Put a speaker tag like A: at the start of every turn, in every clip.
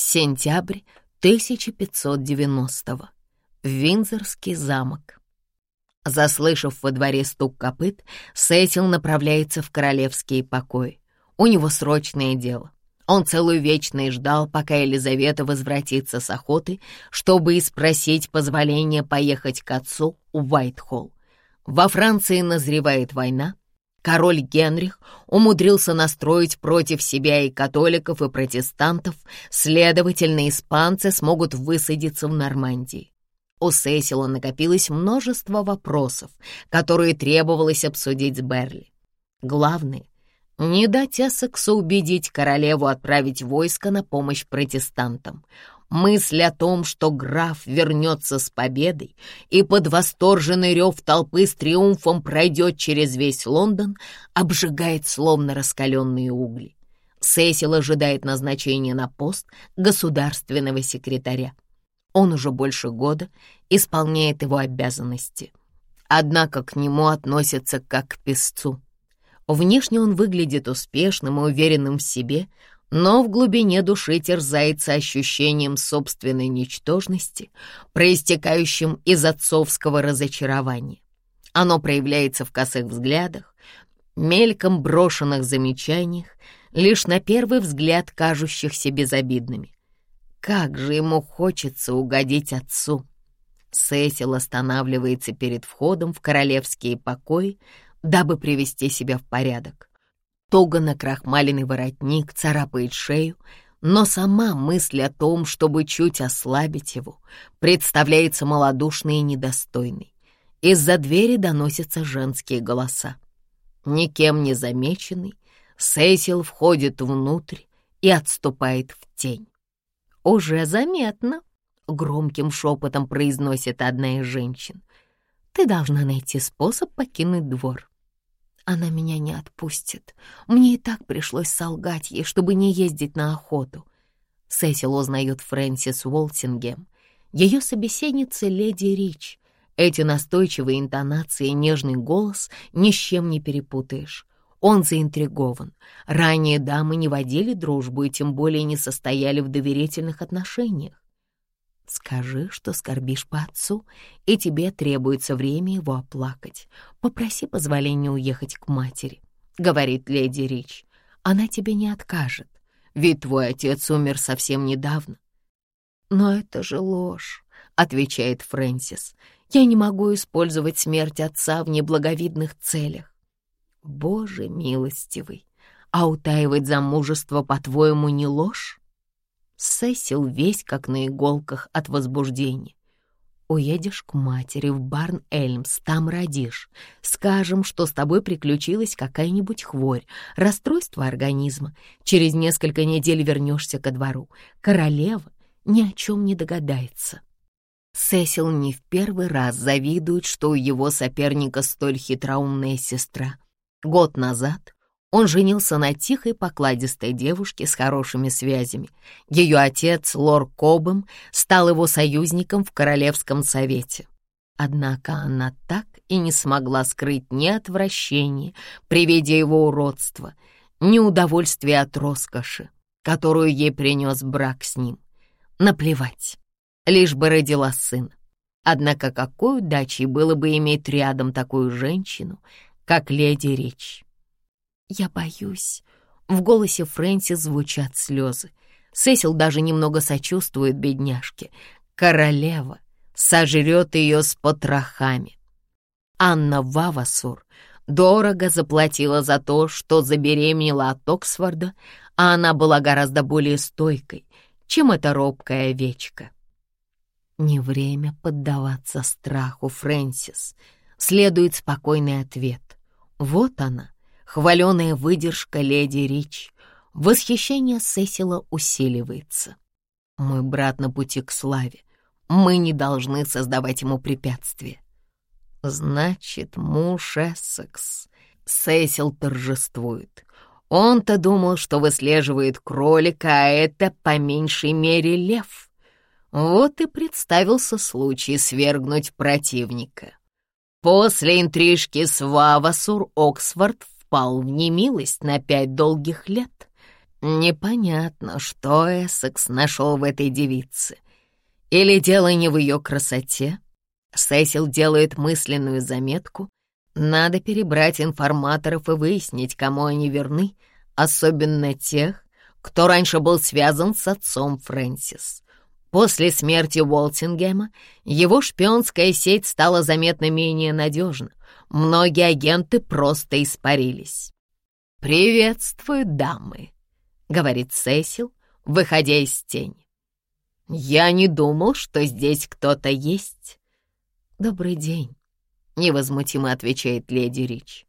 A: Сентябрь 1590-го. Виндзорский замок. Заслышав во дворе стук копыт, Сетил направляется в королевские покои. У него срочное дело. Он целую вечность ждал, пока Елизавета возвратится с охоты, чтобы спросить позволения поехать к отцу в Уайтхолл. Во Франции назревает война, Король Генрих умудрился настроить против себя и католиков, и протестантов, следовательно, испанцы смогут высадиться в Нормандии. У Сесила накопилось множество вопросов, которые требовалось обсудить с Берли. Главное — не дать Эссексу убедить королеву отправить войско на помощь протестантам. Мысль о том, что граф вернется с победой и под восторженный рев толпы с триумфом пройдет через весь Лондон, обжигает словно раскаленные угли. Сесил ожидает назначения на пост государственного секретаря. Он уже больше года исполняет его обязанности. Однако к нему относятся как к песцу. Внешне он выглядит успешным и уверенным в себе, но в глубине души терзается ощущением собственной ничтожности, проистекающим из отцовского разочарования. Оно проявляется в косых взглядах, мельком брошенных замечаниях, лишь на первый взгляд кажущихся безобидными. Как же ему хочется угодить отцу! Сесил останавливается перед входом в королевские покои, дабы привести себя в порядок. Туго накрахмаленный воротник царапает шею, но сама мысль о том, чтобы чуть ослабить его, представляется малодушной и недостойной. Из-за двери доносятся женские голоса. Никем не замеченный, Сесил входит внутрь и отступает в тень. «Уже заметно», — громким шепотом произносит одна из женщин. «Ты должна найти способ покинуть двор. Она меня не отпустит. Мне и так пришлось солгать ей, чтобы не ездить на охоту. Сесил узнает Фрэнсис Уолтингем. Ее собеседница леди Рич. Эти настойчивые интонации и нежный голос ни с чем не перепутаешь. Он заинтригован. Ранее дамы не водили дружбу и тем более не состояли в доверительных отношениях. Скажи, что скорбишь по отцу, и тебе требуется время его оплакать. Попроси позволения уехать к матери, — говорит леди Рич. Она тебе не откажет, ведь твой отец умер совсем недавно. Но это же ложь, — отвечает Фрэнсис. Я не могу использовать смерть отца в неблаговидных целях. Боже милостивый, а утаивать замужество, по-твоему, не ложь? Сесил весь как на иголках от возбуждения. Уедешь к матери в Барн-Эльмс, там родишь. Скажем, что с тобой приключилась какая-нибудь хворь, расстройство организма. Через несколько недель вернешься ко двору. Королева ни о чем не догадается. Сесил не в первый раз завидует, что у его соперника столь хитроумная сестра. Год назад он женился на тихой покладистой девушке с хорошими связями. Ее отец, лорд Кобом, стал его союзником в Королевском совете. Однако она так и не смогла скрыть ни отвращения при виде его уродства, ни удовольствия от роскоши, которую ей принес брак с ним. Наплевать, лишь бы родила сына. Однако какой удачей было бы иметь рядом такую женщину, как леди Рич. «Я боюсь». В голосе Фрэнси звучат слезы. Сесил даже немного сочувствует бедняжке. Королева сожрет ее с потрохами. Анна Вавасур дорого заплатила за то, что забеременела от Оксфорда, а она была гораздо более стойкой, чем эта робкая овечка. Не время поддаваться страху, Фрэнсис. Следует спокойный ответ. Вот она, Хваленая выдержка леди Рич. Восхищение Сесила усиливается. Мой брат на пути к славе. Мы не должны создавать ему препятствия. Значит, муж Эссекс. Сесил торжествует. Он-то думал, что выслеживает кролика, а это по меньшей мере лев. Вот и представился случай свергнуть противника. После интрижки с Вавасур Оксфорд впал в немилость на пять долгих лет. Непонятно, что Эссекс нашел в этой девице. Или дело не в ее красоте? Сесил делает мысленную заметку. Надо перебрать информаторов и выяснить, кому они верны, особенно тех, кто раньше был связан с отцом Фрэнсис. После смерти Уолтингема его шпионская сеть стала заметно менее надежна. Многие агенты просто испарились. «Приветствую, дамы», — говорит Сесил, выходя из тени. «Я не думал, что здесь кто-то есть». «Добрый день», — невозмутимо отвечает леди Рич.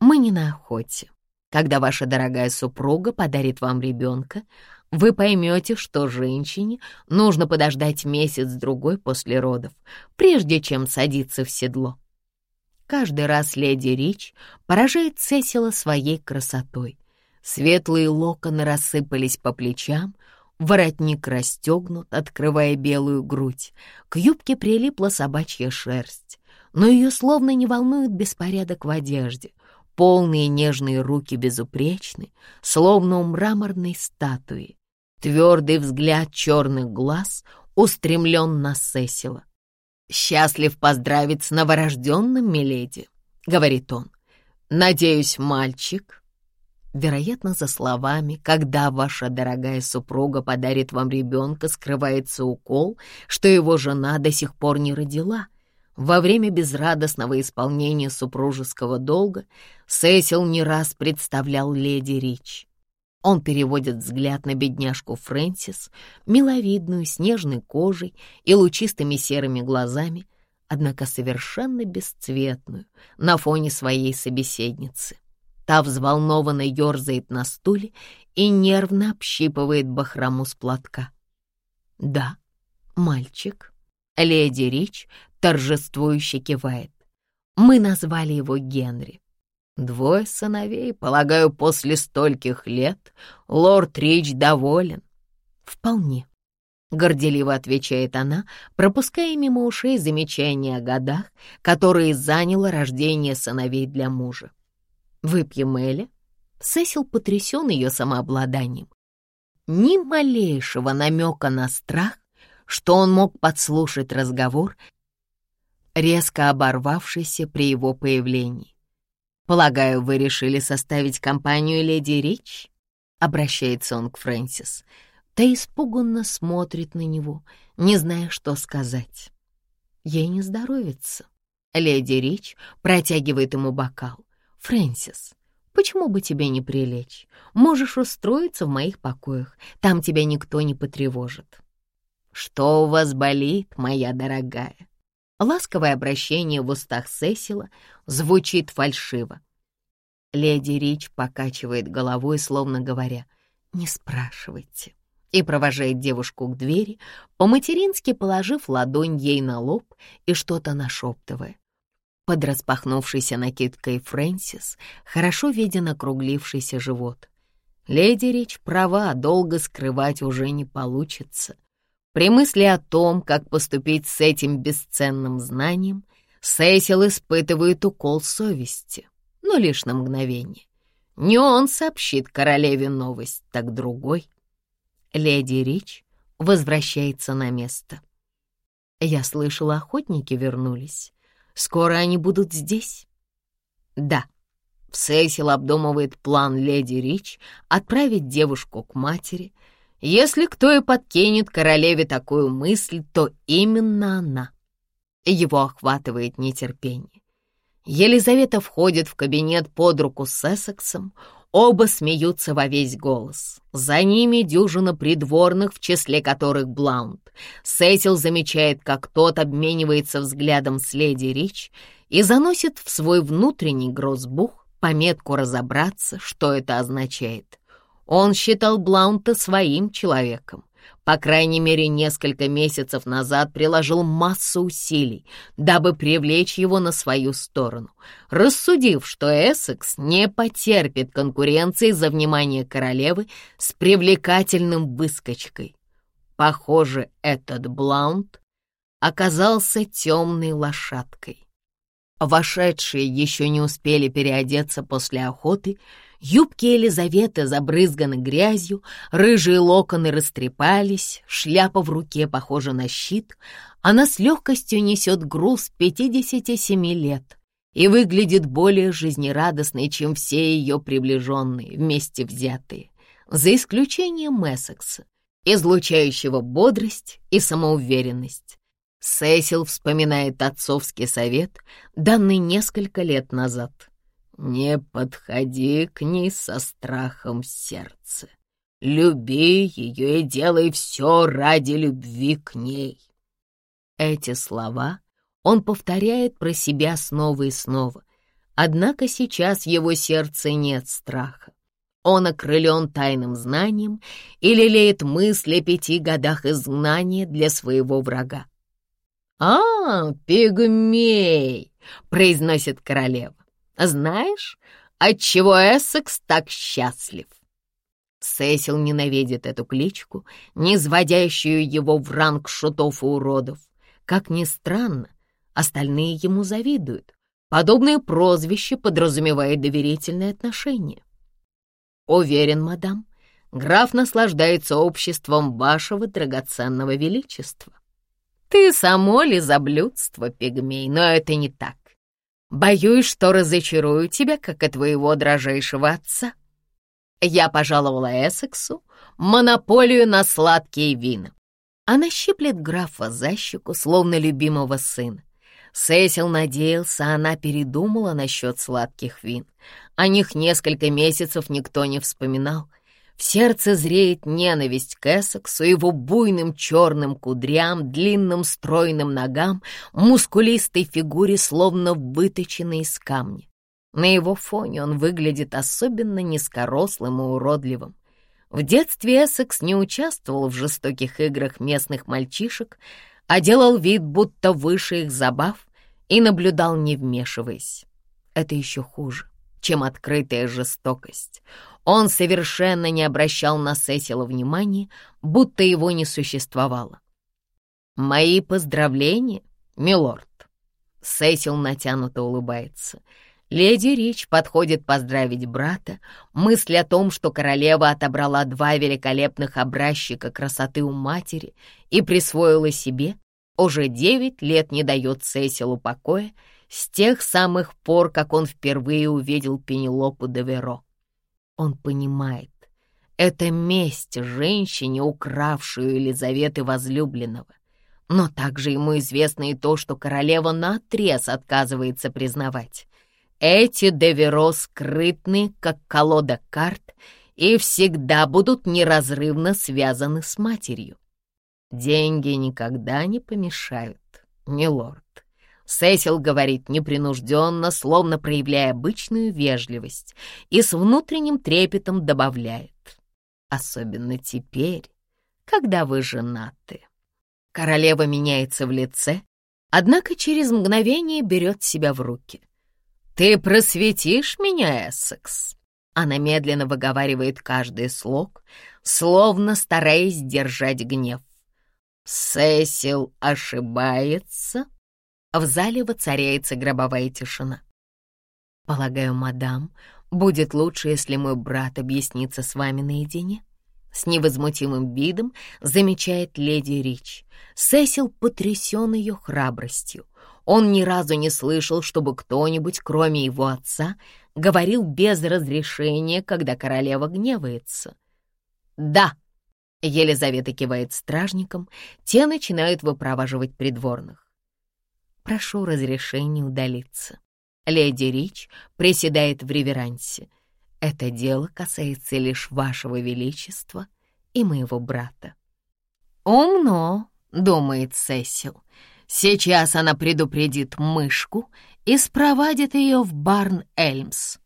A: «Мы не на охоте. Когда ваша дорогая супруга подарит вам ребенка, вы поймете, что женщине нужно подождать месяц-другой после родов, прежде чем садиться в седло. Каждый раз леди Рич поражает Сесила своей красотой. Светлые локоны рассыпались по плечам, воротник расстегнут, открывая белую грудь, к юбке прилипла собачья шерсть, но ее словно не волнует беспорядок в одежде, Полные нежные руки безупречны, словно у мраморной статуи. Твердый взгляд черных глаз устремлен на Сесила. «Счастлив поздравить с новорожденным, миледи», — говорит он. «Надеюсь, мальчик». Вероятно, за словами «когда ваша дорогая супруга подарит вам ребенка» скрывается укол, что его жена до сих пор не родила — во время безрадостного исполнения супружеского долга Сесил не раз представлял леди Рич. Он переводит взгляд на бедняжку Фрэнсис, миловидную, с нежной кожей и лучистыми серыми глазами, однако совершенно бесцветную на фоне своей собеседницы. Та взволнованно ерзает на стуле и нервно общипывает бахрому с платка. «Да, мальчик», Леди Рич торжествующе кивает. Мы назвали его Генри. Двое сыновей, полагаю, после стольких лет лорд Рич доволен. Вполне. Горделиво отвечает она, пропуская мимо ушей замечания о годах, которые заняло рождение сыновей для мужа. «Выпьем Эля?» Сесил потрясен ее самообладанием. Ни малейшего намека на страх что он мог подслушать разговор, резко оборвавшийся при его появлении. «Полагаю, вы решили составить компанию леди Рич?» — обращается он к Фрэнсис. Та испуганно смотрит на него, не зная, что сказать. Ей не здоровится. Леди Рич протягивает ему бокал. «Фрэнсис, почему бы тебе не прилечь? Можешь устроиться в моих покоях, там тебя никто не потревожит». «Что у вас болит, моя дорогая?» Ласковое обращение в устах Сесила звучит фальшиво. Леди Рич покачивает головой, словно говоря, «Не спрашивайте», и провожает девушку к двери, по-матерински положив ладонь ей на лоб и что-то нашептывая. Под распахнувшейся накидкой Фрэнсис хорошо виден округлившийся живот. Леди Рич права, долго скрывать уже не получится — при мысли о том, как поступить с этим бесценным знанием, Сесил испытывает укол совести, но лишь на мгновение. Не он сообщит королеве новость, так другой. Леди Рич возвращается на место. Я слышала, охотники вернулись. Скоро они будут здесь? Да. Сесил обдумывает план леди Рич отправить девушку к матери — если кто и подкинет королеве такую мысль, то именно она. Его охватывает нетерпение. Елизавета входит в кабинет под руку с Эссексом, оба смеются во весь голос. За ними дюжина придворных, в числе которых Блаунд. Сесил замечает, как тот обменивается взглядом с леди Рич и заносит в свой внутренний грозбух пометку разобраться, что это означает. Он считал Блаунта своим человеком. По крайней мере, несколько месяцев назад приложил массу усилий, дабы привлечь его на свою сторону, рассудив, что Эссекс не потерпит конкуренции за внимание королевы с привлекательным выскочкой. Похоже, этот Блаунт оказался темной лошадкой. Вошедшие еще не успели переодеться после охоты, Юбки Елизаветы забрызганы грязью, рыжие локоны растрепались, шляпа в руке похожа на щит. Она с легкостью несет груз 57 лет и выглядит более жизнерадостной, чем все ее приближенные, вместе взятые, за исключением Эссекса, излучающего бодрость и самоуверенность. Сесил вспоминает отцовский совет, данный несколько лет назад. «Не подходи к ней со страхом в сердце. Люби ее и делай все ради любви к ней». Эти слова он повторяет про себя снова и снова. Однако сейчас его сердце нет страха. Он окрылен тайным знанием и лелеет мысли о пяти годах изгнания для своего врага. «А, пигмей!» — произносит королева. «Знаешь, отчего Эссекс так счастлив?» Сесил ненавидит эту кличку, низводящую его в ранг шутов и уродов. Как ни странно, остальные ему завидуют. Подобное прозвище подразумевает доверительные отношения. Уверен, мадам, граф наслаждается обществом вашего драгоценного величества. Ты само лизоблюдство, пигмей, но это не так. Боюсь, что разочарую тебя, как и твоего дрожайшего отца. Я пожаловала Эссексу монополию на сладкие вина. Она щиплет графа за щеку, словно любимого сына. Сесил надеялся, она передумала насчет сладких вин. О них несколько месяцев никто не вспоминал. В сердце зреет ненависть к Эссексу, его буйным черным кудрям, длинным стройным ногам, мускулистой фигуре, словно выточенной из камня. На его фоне он выглядит особенно низкорослым и уродливым. В детстве Эссекс не участвовал в жестоких играх местных мальчишек, а делал вид, будто выше их забав, и наблюдал, не вмешиваясь. Это еще хуже, чем открытая жестокость. Он совершенно не обращал на Сесила внимания, будто его не существовало. «Мои поздравления, милорд!» Сесил натянуто улыбается. Леди Рич подходит поздравить брата. Мысль о том, что королева отобрала два великолепных образчика красоты у матери и присвоила себе, уже девять лет не дает Сесилу покоя с тех самых пор, как он впервые увидел Пенелопу де Веро. Он понимает, это месть женщине, укравшую Елизаветы возлюбленного. Но также ему известно и то, что королева наотрез отказывается признавать. Эти Деверо скрытны, как колода карт, и всегда будут неразрывно связаны с матерью. Деньги никогда не помешают, милорд. Сесил говорит непринужденно, словно проявляя обычную вежливость, и с внутренним трепетом добавляет. Особенно теперь, когда вы женаты. Королева меняется в лице, однако через мгновение берет себя в руки. «Ты просветишь меня, Эссекс?» Она медленно выговаривает каждый слог, словно стараясь держать гнев. «Сесил ошибается?» В зале воцаряется гробовая тишина. «Полагаю, мадам, будет лучше, если мой брат объяснится с вами наедине?» С невозмутимым видом замечает леди Рич. Сесил потрясен ее храбростью. Он ни разу не слышал, чтобы кто-нибудь, кроме его отца, говорил без разрешения, когда королева гневается. «Да!» — Елизавета кивает стражникам, те начинают выпроваживать придворных. Прошу разрешения удалиться. Леди Рич приседает в реверансе. Это дело касается лишь вашего величества и моего брата. «Умно», — думает Сесил. «Сейчас она предупредит мышку и спровадит ее в Барн-Эльмс».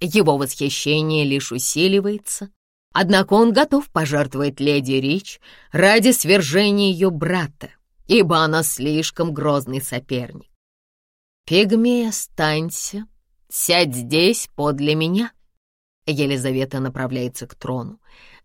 A: Его восхищение лишь усиливается, однако он готов пожертвовать леди Рич ради свержения ее брата, ибо она слишком грозный соперник. «Пигмей, останься, сядь здесь подле меня». Елизавета направляется к трону.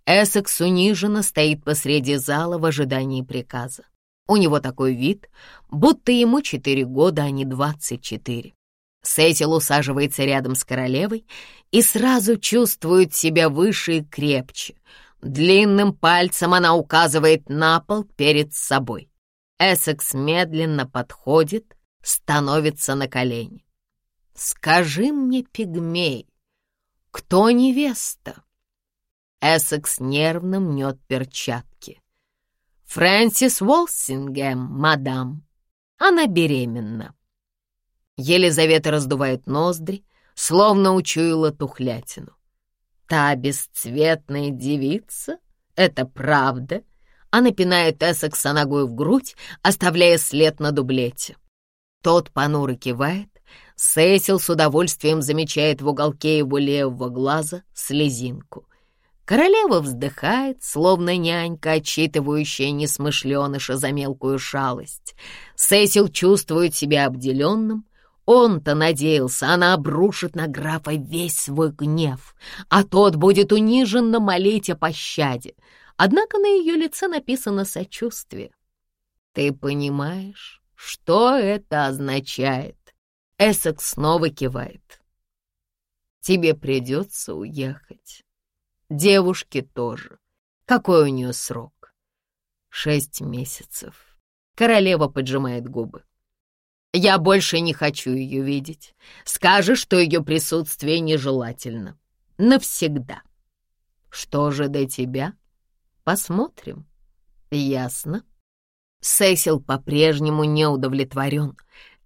A: Эссекс униженно стоит посреди зала в ожидании приказа. У него такой вид, будто ему четыре года, а не двадцать четыре. Сесил усаживается рядом с королевой и сразу чувствует себя выше и крепче. Длинным пальцем она указывает на пол перед собой. Эссекс медленно подходит, становится на колени. «Скажи мне, пигмей, кто невеста?» Эссекс нервно мнет перчатки. «Фрэнсис Уолсингем, мадам. Она беременна». Елизавета раздувает ноздри, словно учуяла тухлятину. «Та бесцветная девица? Это правда?» Она пинает Эссекса ногой в грудь, оставляя след на дублете. Тот понуро кивает. Сесил с удовольствием замечает в уголке его левого глаза слезинку. Королева вздыхает, словно нянька, отчитывающая несмышленыша за мелкую шалость. Сесил чувствует себя обделенным, он-то надеялся, она обрушит на графа весь свой гнев, а тот будет униженно молить о пощаде. Однако на ее лице написано сочувствие. «Ты понимаешь, что это означает?» Эссекс снова кивает. «Тебе придется уехать. Девушке тоже. Какой у нее срок?» «Шесть месяцев». Королева поджимает губы. Я больше не хочу ее видеть. Скажешь, что ее присутствие нежелательно. Навсегда. Что же до тебя? Посмотрим. Ясно. Сесил по-прежнему не удовлетворен.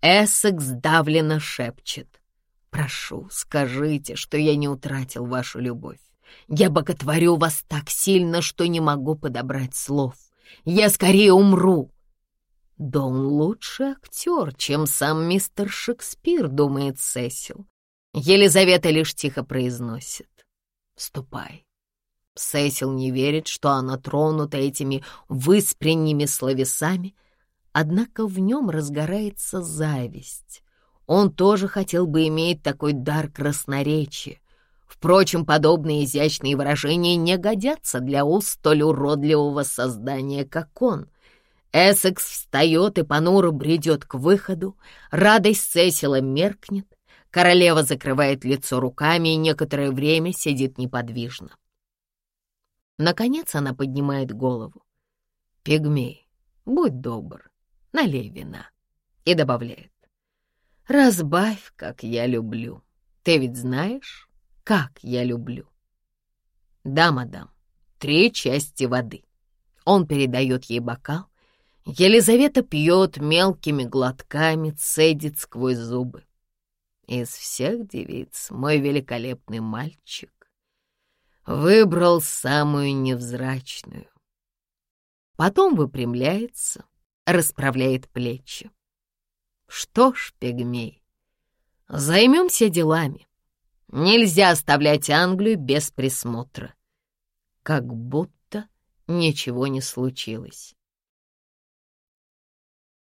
A: Эссекс давленно шепчет. «Прошу, скажите, что я не утратил вашу любовь. Я боготворю вас так сильно, что не могу подобрать слов. Я скорее умру, да он лучший актер, чем сам мистер Шекспир, думает Сесил. Елизавета лишь тихо произносит. «Ступай». Сесил не верит, что она тронута этими выспренними словесами, однако в нем разгорается зависть. Он тоже хотел бы иметь такой дар красноречия. Впрочем, подобные изящные выражения не годятся для уст столь уродливого создания, как он. Эссекс встает и понуро бредет к выходу. Радость Сесила меркнет. Королева закрывает лицо руками и некоторое время сидит неподвижно. Наконец она поднимает голову. «Пигмей, будь добр, налей вина». И добавляет. «Разбавь, как я люблю. Ты ведь знаешь, как я люблю». «Да, мадам, три части воды». Он передает ей бокал, Елизавета пьет мелкими глотками, цедит сквозь зубы. Из всех девиц мой великолепный мальчик выбрал самую невзрачную. Потом выпрямляется, расправляет плечи. Что ж, пигмей, займемся делами. Нельзя оставлять Англию без присмотра. Как будто ничего не случилось.